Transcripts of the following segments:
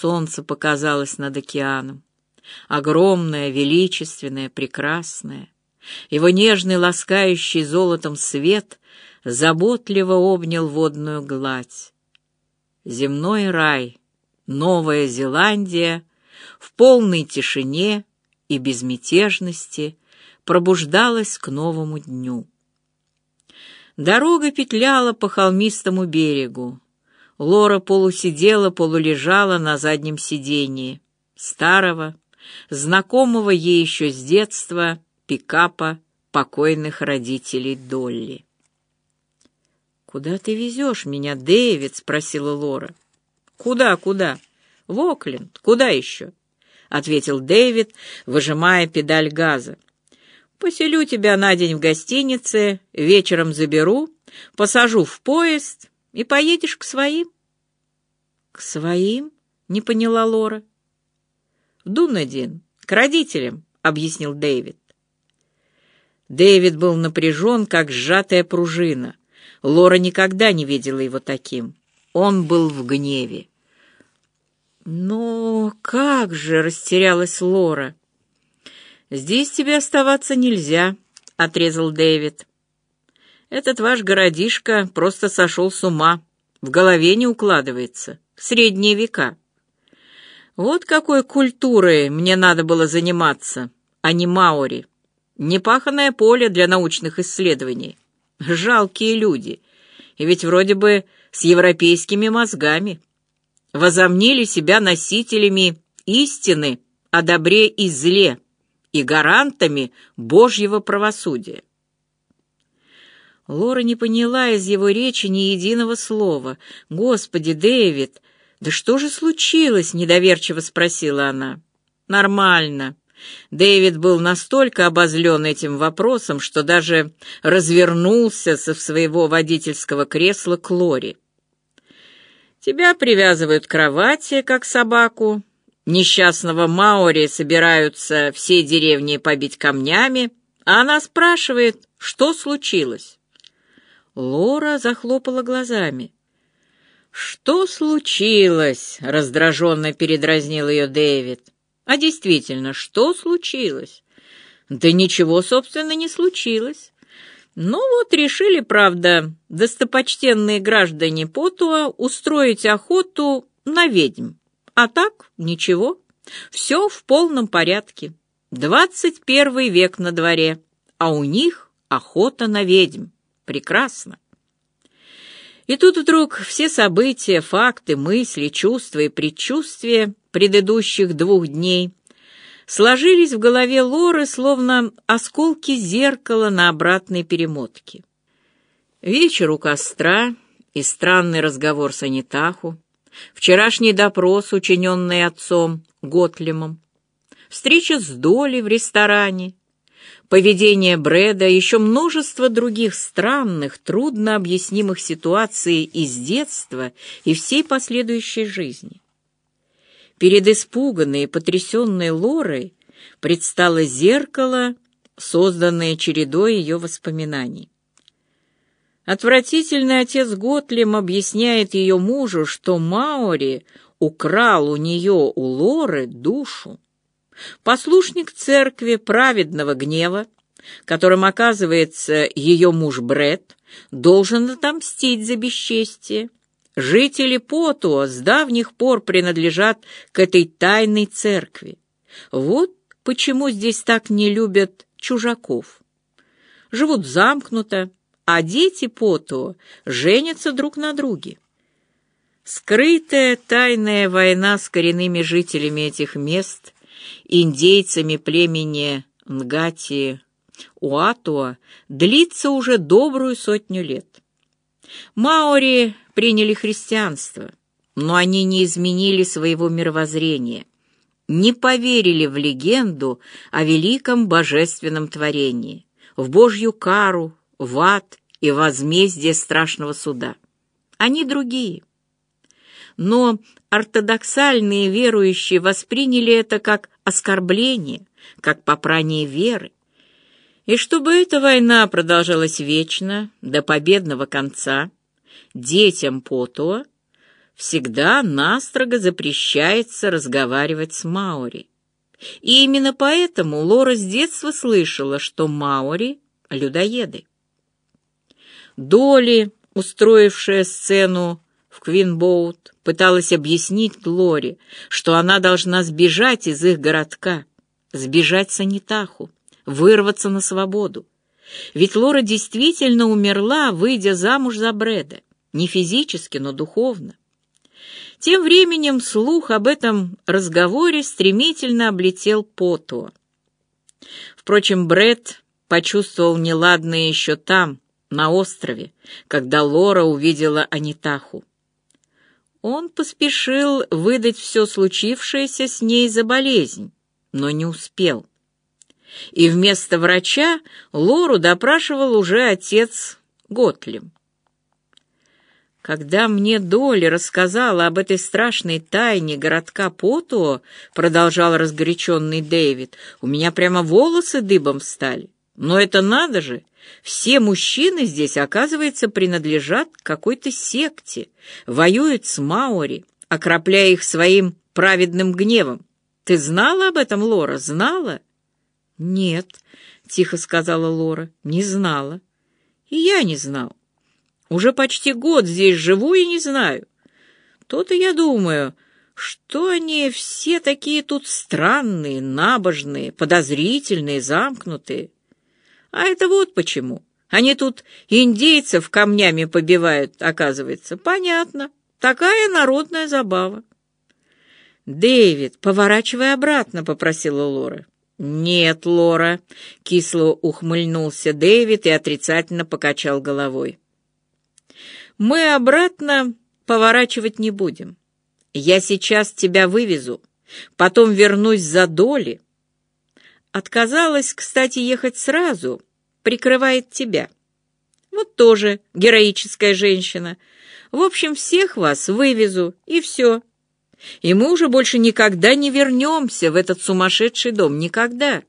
солнце показалось над океаном. Огромное, величественное, прекрасное. Его нежный, ласкающий золотом свет заботливо обнял водную гладь. Земной рай, Новая Зеландия в полной тишине и безмятежности пробуждалась к новому дню. Дорога петляла по холмистому берегу. Лора полусидела, полулежала на заднем сидении старого, знакомого ей еще с детства пикапа покойных родителей Долли. «Куда ты везешь меня, Дэвид?» — спросила Лора. «Куда, куда? В Окленд. Куда еще?» — ответил Дэвид, выжимая педаль газа. «Поселю тебя на день в гостинице, вечером заберу, посажу в поезд и поедешь к своим». «К своим?» — не поняла Лора. «В Дунадин, к родителям», — объяснил Дэвид. Дэвид был напряжен, как сжатая пружина. Лора никогда не видела его таким. Он был в гневе. «Но как же!» — растерялась Лора. «Здесь тебе оставаться нельзя», — отрезал Дэвид. «Этот ваш городишко просто сошел с ума, в голове не укладывается, средние века. Вот какой культурой мне надо было заниматься, а не маори. Непаханное поле для научных исследований. Жалкие люди. И ведь вроде бы с европейскими мозгами. Возомнили себя носителями истины о добре и зле и гарантами Божьего правосудия. Лора не поняла из его речи ни единого слова. «Господи, Дэвид, да что же случилось?» — недоверчиво спросила она. «Нормально. Дэвид был настолько обозлен этим вопросом, что даже развернулся со своего водительского кресла к Лоре. «Тебя привязывают к кровати, как собаку. Несчастного Маори собираются все деревни побить камнями, а она спрашивает, что случилось». Лора захлопала глазами. «Что случилось?» — раздраженно передразнил ее Дэвид. А действительно, что случилось? Да ничего, собственно, не случилось. Ну вот решили, правда, достопочтенные граждане Потуа устроить охоту на ведьм. А так, ничего, все в полном порядке. Двадцать первый век на дворе, а у них охота на ведьм. Прекрасно. И тут вдруг все события, факты, мысли, чувства и предчувствия предыдущих двух дней сложились в голове Лоры, словно осколки зеркала на обратной перемотке. Вечер у костра и странный разговор с Анитаху, вчерашний допрос, учиненный отцом Готлемом, встреча с Долей в ресторане, поведение Брэда, еще множество других странных, трудно объяснимых ситуаций из детства и всей последующей жизни. Перед испуганной и потрясенной Лорой предстало зеркало, созданное чередой ее воспоминаний. Отвратительный отец Готлем объясняет ее мужу, что Маори украл у нее, у Лоры, душу. Послушник церкви праведного гнева, которым оказывается ее муж Бред, должен отомстить за бесчестие. Жители Потуа с давних пор принадлежат к этой тайной церкви. Вот почему здесь так не любят чужаков. Живут замкнуто, а дети Потуа женятся друг на друге. Скрытая тайная война с коренными жителями этих мест, индейцами племени Нгати Уатуа, длится уже добрую сотню лет. Маори приняли христианство, но они не изменили своего мировоззрения, не поверили в легенду о великом божественном творении, в Божью кару, в ад и возмездие страшного суда. Они другие. Но ортодоксальные верующие восприняли это как оскорбление, как попрание веры. И чтобы эта война продолжалась вечно, до победного конца, детям Потуа всегда настрого запрещается разговаривать с Маори. И именно поэтому Лора с детства слышала, что Маори — людоеды. Доли, устроившая сцену в Квинбоут, пыталась объяснить Лоре, что она должна сбежать из их городка, сбежать с Анитаху, вырваться на свободу. Ведь Лора действительно умерла, выйдя замуж за Брэда. Не физически, но духовно. Тем временем слух об этом разговоре стремительно облетел Потуа. Впрочем, Брэд почувствовал неладное еще там, на острове, когда Лора увидела Анитаху. Он поспешил выдать все случившееся с ней за болезнь, но не успел. И вместо врача Лору допрашивал уже отец Готлем. Когда мне Доли рассказала об этой страшной тайне городка Потуо, продолжал разгоряченный Дэвид, у меня прямо волосы дыбом встали. Но это надо же! Все мужчины здесь, оказывается, принадлежат какой-то секте, воюют с Маори, окропляя их своим праведным гневом. Ты знала об этом, Лора, знала? Нет, тихо сказала Лора, не знала. И я не знал. Уже почти год здесь живу и не знаю. То-то я думаю, что они все такие тут странные, набожные, подозрительные, замкнутые. А это вот почему. Они тут индейцев камнями побивают, оказывается. Понятно. Такая народная забава. «Дэвид, поворачивай обратно», — попросила Лора. «Нет, Лора», — кисло ухмыльнулся Дэвид и отрицательно покачал головой. Мы обратно поворачивать не будем. Я сейчас тебя вывезу, потом вернусь за доли. Отказалась, кстати, ехать сразу, прикрывает тебя. Вот тоже героическая женщина. В общем, всех вас вывезу, и все. И мы уже больше никогда не вернемся в этот сумасшедший дом. Никогда.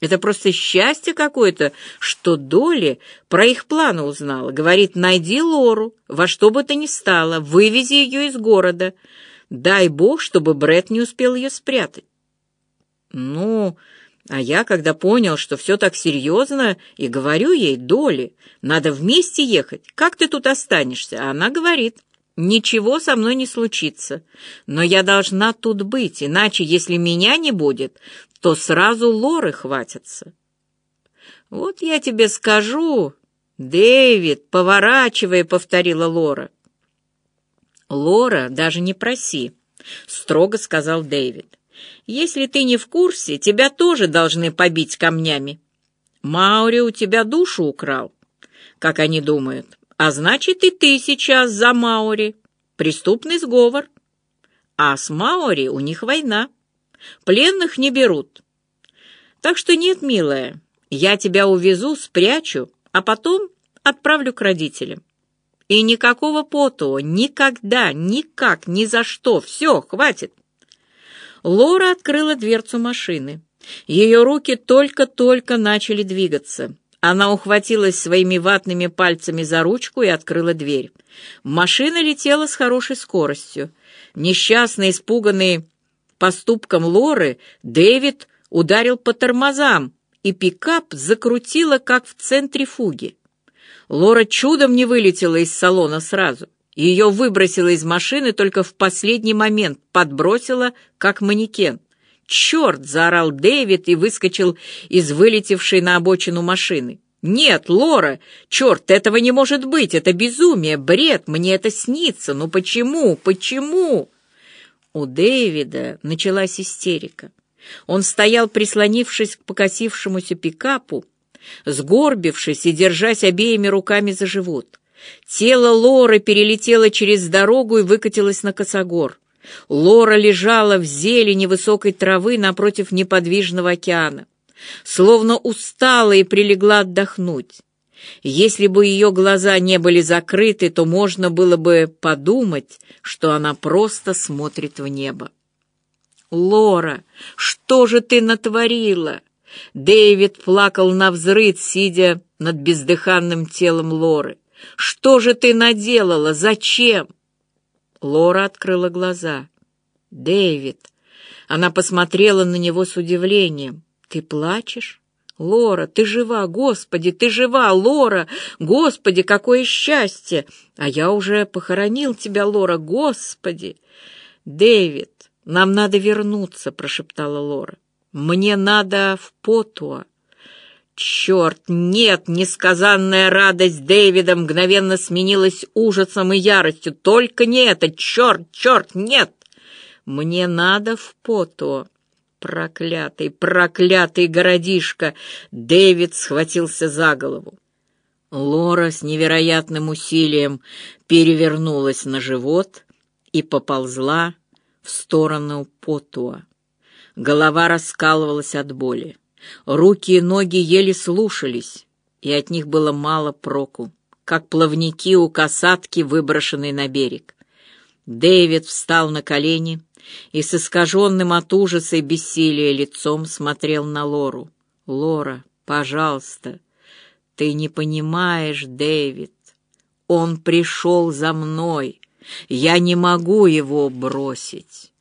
Это просто счастье какое-то, что Доли про их планы узнала. Говорит, найди Лору, во что бы то ни стало, вывези ее из города. Дай бог, чтобы Бред не успел ее спрятать. Ну, а я, когда понял, что все так серьезно, и говорю ей, Доли, надо вместе ехать, как ты тут останешься? А она говорит, ничего со мной не случится, но я должна тут быть, иначе, если меня не будет, то сразу лоры хватятся. Вот я тебе скажу, Дэвид, поворачивай, повторила Лора. Лора, даже не проси, строго сказал Дэвид. Если ты не в курсе, тебя тоже должны побить камнями. Маури у тебя душу украл, как они думают. А значит, и ты сейчас за Маури. Преступный сговор. А с Маури у них война. Пленных не берут. Так что нет, милая, я тебя увезу, спрячу, а потом отправлю к родителям. И никакого поту, никогда, никак, ни за что. Все, хватит. Лора открыла дверцу машины. Ее руки только-только начали двигаться. Она ухватилась своими ватными пальцами за ручку и открыла дверь. Машина летела с хорошей скоростью. Несчастный, испуганный поступком Лоры, Дэвид ударил по тормозам, и пикап закрутило, как в центре-фуге. Лора чудом не вылетела из салона сразу. Ее выбросило из машины только в последний момент, подбросило, как манекен. «Черт!» — заорал Дэвид и выскочил из вылетевшей на обочину машины. «Нет, Лора! Черт, этого не может быть! Это безумие, бред! Мне это снится! Ну почему? Почему?» У Дэвида началась истерика. Он стоял, прислонившись к покосившемуся пикапу, сгорбившись и держась обеими руками за живот. Тело Лоры перелетело через дорогу и выкатилось на косогор. Лора лежала в зелени высокой травы напротив неподвижного океана, словно устала и прилегла отдохнуть. Если бы ее глаза не были закрыты, то можно было бы подумать, что она просто смотрит в небо. «Лора, что же ты натворила?» Дэвид плакал на взрыд, сидя над бездыханным телом Лоры. «Что же ты наделала? Зачем?» Лора открыла глаза. «Дэвид!» Она посмотрела на него с удивлением. «Ты плачешь?» «Лора, ты жива! Господи, ты жива! Лора! Господи, какое счастье! А я уже похоронил тебя, Лора! Господи!» «Дэвид, нам надо вернуться!» — прошептала Лора. «Мне надо в Потуа!» Черт, нет! Несказанная радость Дэвида мгновенно сменилась ужасом и яростью. Только не это! Черт, черт, нет! Мне надо в Потуа! Проклятый, проклятый городишко! Дэвид схватился за голову. Лора с невероятным усилием перевернулась на живот и поползла в сторону Потуа. Голова раскалывалась от боли. Руки и ноги еле слушались, и от них было мало проку, как плавники у касатки, выброшенной на берег. Дэвид встал на колени и с искаженным от ужаса и бессилия лицом смотрел на Лору. «Лора, пожалуйста, ты не понимаешь, Дэвид. Он пришел за мной. Я не могу его бросить».